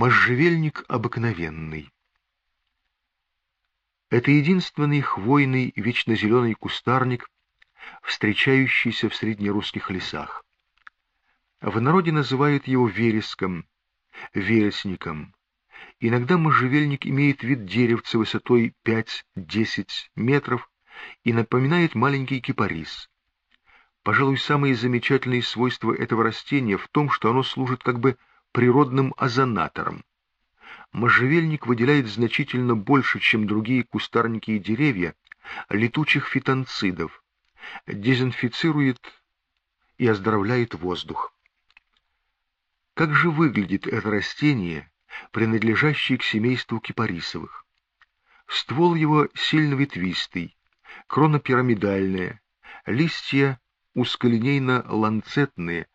Можжевельник обыкновенный. Это единственный хвойный вечно зеленый кустарник, встречающийся в среднерусских лесах. В народе называют его вереском, вересником. Иногда можжевельник имеет вид деревца высотой 5-10 метров и напоминает маленький кипарис. Пожалуй, самые замечательные свойства этого растения в том, что оно служит как бы природным озонатором. Можжевельник выделяет значительно больше, чем другие кустарники и деревья, летучих фитонцидов, дезинфицирует и оздоровляет воздух. Как же выглядит это растение, принадлежащее к семейству кипарисовых? Ствол его сильно ветвистый, крона пирамидальная, листья узколинейно-ланцетные,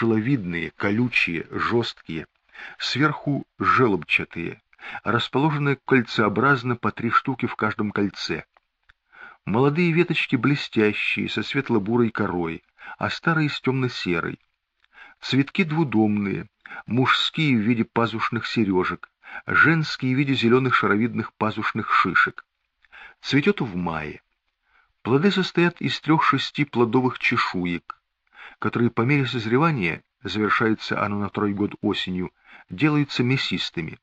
шеловидные, колючие, жесткие, сверху желобчатые, расположены кольцеобразно по три штуки в каждом кольце. Молодые веточки блестящие, со светло-бурой корой, а старые с темно-серой. Цветки двудомные, мужские в виде пазушных сережек, женские в виде зеленых шаровидных пазушных шишек. Цветет в мае. Плоды состоят из трех-шести плодовых чешуек, которые по мере созревания, завершается оно на второй год осенью, делаются мясистыми.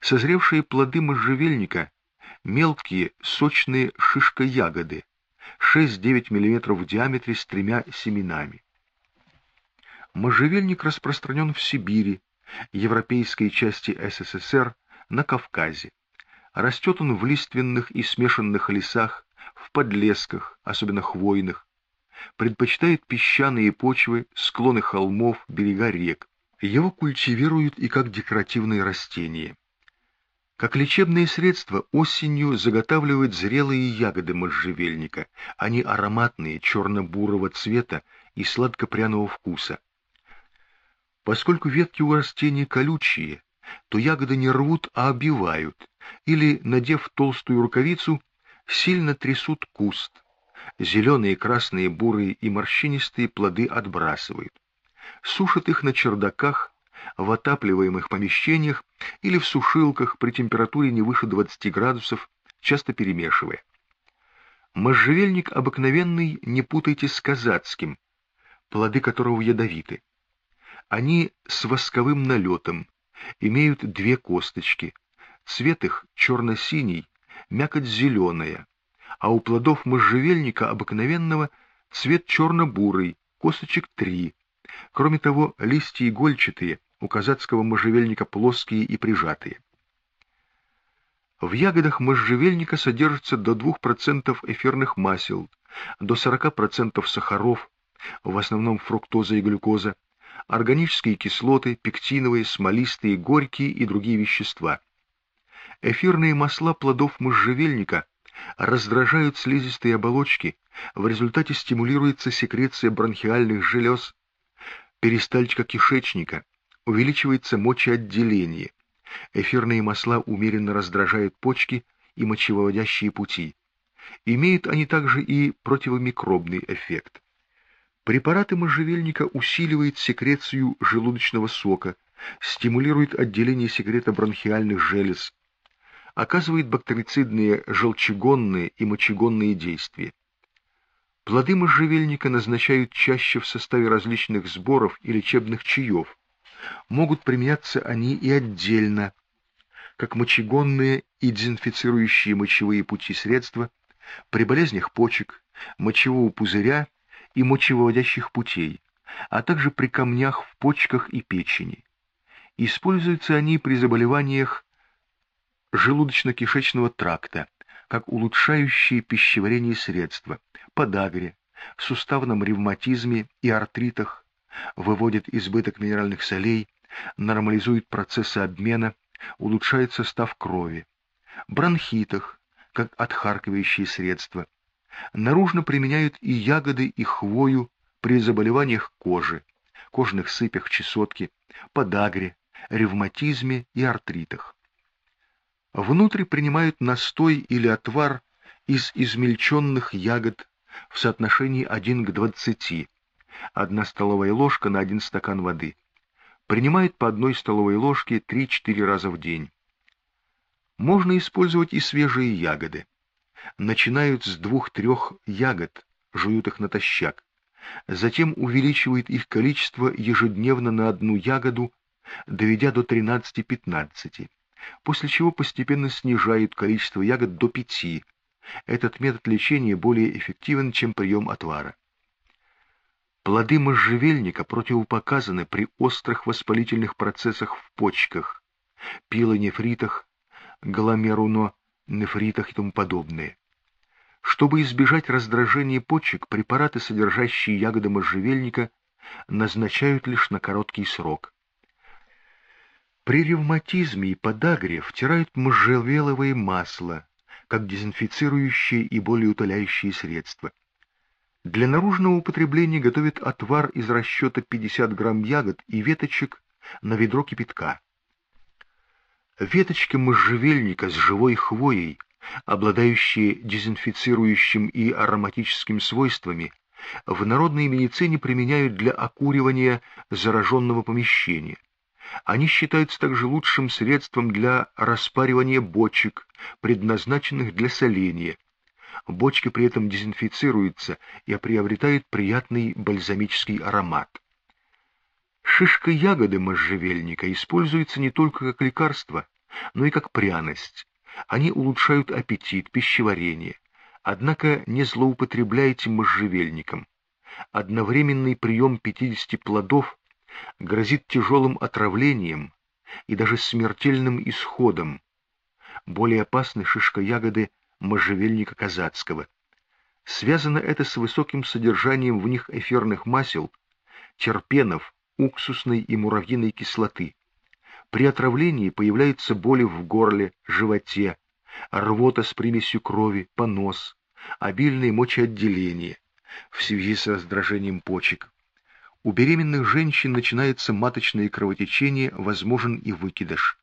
Созревшие плоды можжевельника – мелкие, сочные шишка-ягоды, 6-9 мм в диаметре с тремя семенами. Можжевельник распространен в Сибири, европейской части СССР, на Кавказе. Растет он в лиственных и смешанных лесах, в подлесках, особенно хвойных, предпочитает песчаные почвы, склоны холмов, берега рек. Его культивируют и как декоративные растения. Как лечебные средства осенью заготавливают зрелые ягоды можжевельника. Они ароматные, черно-бурого цвета и сладко-пряного вкуса. Поскольку ветки у растения колючие, то ягоды не рвут, а обивают, или, надев толстую рукавицу, сильно трясут куст, Зеленые, красные, бурые и морщинистые плоды отбрасывают. Сушат их на чердаках, в отапливаемых помещениях или в сушилках при температуре не выше 20 градусов, часто перемешивая. Можжевельник обыкновенный не путайте с казацким, плоды которого ядовиты. Они с восковым налетом, имеют две косточки, цвет их черно-синий, мякоть зеленая, а у плодов можжевельника обыкновенного цвет черно-бурый, косточек три. Кроме того, листья игольчатые, у казацкого можжевельника плоские и прижатые. В ягодах можжевельника содержится до 2% эфирных масел, до 40% сахаров, в основном фруктоза и глюкоза, органические кислоты, пектиновые, смолистые, горькие и другие вещества. Эфирные масла плодов можжевельника раздражают слизистые оболочки, в результате стимулируется секреция бронхиальных желез, перистальтика кишечника, увеличивается мочеотделение. Эфирные масла умеренно раздражают почки и мочевыводящие пути. Имеют они также и противомикробный эффект. Препараты можжевельника усиливают секрецию желудочного сока, стимулируют отделение секрета бронхиальных желез, оказывает бактерицидные желчегонные и мочегонные действия. Плоды можжевельника назначают чаще в составе различных сборов и лечебных чаев. Могут применяться они и отдельно, как мочегонные и дезинфицирующие мочевые пути средства при болезнях почек, мочевого пузыря и мочевыводящих путей, а также при камнях в почках и печени. Используются они при заболеваниях желудочно-кишечного тракта, как улучшающие пищеварение средства, подагре, суставном ревматизме и артритах, выводит избыток минеральных солей, нормализует процессы обмена, улучшает состав крови, бронхитах, как отхаркивающие средства. Наружно применяют и ягоды, и хвою при заболеваниях кожи, кожных сыпях чесотки, подагре, ревматизме и артритах. Внутрь принимают настой или отвар из измельченных ягод в соотношении 1 к 20, одна столовая ложка на один стакан воды. принимает по одной столовой ложке 3-4 раза в день. Можно использовать и свежие ягоды. Начинают с двух-трех ягод, жуют их натощак. Затем увеличивают их количество ежедневно на одну ягоду, доведя до 13-15, после чего постепенно снижают количество ягод до 5. Этот метод лечения более эффективен, чем прием отвара. Плоды можжевельника противопоказаны при острых воспалительных процессах в почках, пилонефритах, гломерулонефритах и тому подобное. Чтобы избежать раздражения почек, препараты, содержащие ягоды можжевельника, назначают лишь на короткий срок. При ревматизме и подагре втирают можжевеловое масло, как дезинфицирующее и более утоляющее средство. Для наружного употребления готовят отвар из расчета 50 грамм ягод и веточек на ведро кипятка. Веточки можжевельника с живой хвоей, обладающие дезинфицирующим и ароматическими свойствами, в народной медицине применяют для окуривания зараженного помещения. Они считаются также лучшим средством для распаривания бочек, предназначенных для соления. Бочки при этом дезинфицируются и приобретают приятный бальзамический аромат. Шишка ягоды можжевельника используется не только как лекарство, но и как пряность. Они улучшают аппетит, пищеварение. Однако не злоупотребляйте можжевельником. Одновременный прием 50 плодов грозит тяжелым отравлением и даже смертельным исходом. Более опасны шишка ягоды можжевельника казацкого. Связано это с высоким содержанием в них эфирных масел, терпенов, уксусной и муравьиной кислоты. При отравлении появляются боли в горле, животе, рвота с примесью крови, понос, обильное мочеотделение в связи с раздражением почек. У беременных женщин начинается маточное кровотечение, возможен и выкидыш.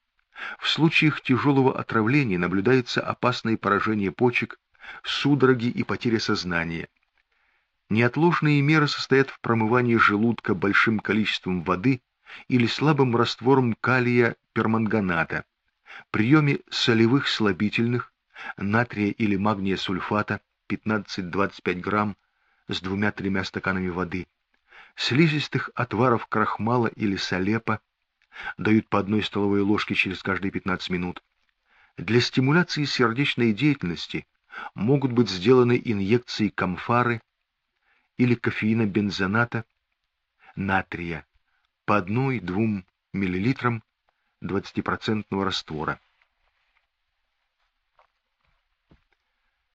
В случаях тяжелого отравления наблюдается опасное поражение почек, судороги и потеря сознания. Неотложные меры состоят в промывании желудка большим количеством воды или слабым раствором калия перманганата, приеме солевых слабительных, натрия или магния сульфата 15-25 грамм с двумя-тремя стаканами воды, слизистых отваров крахмала или солепа, дают по одной столовой ложке через каждые 15 минут. Для стимуляции сердечной деятельности могут быть сделаны инъекции камфары или кофеина-бензоната, натрия по 1-2 мл 20% раствора.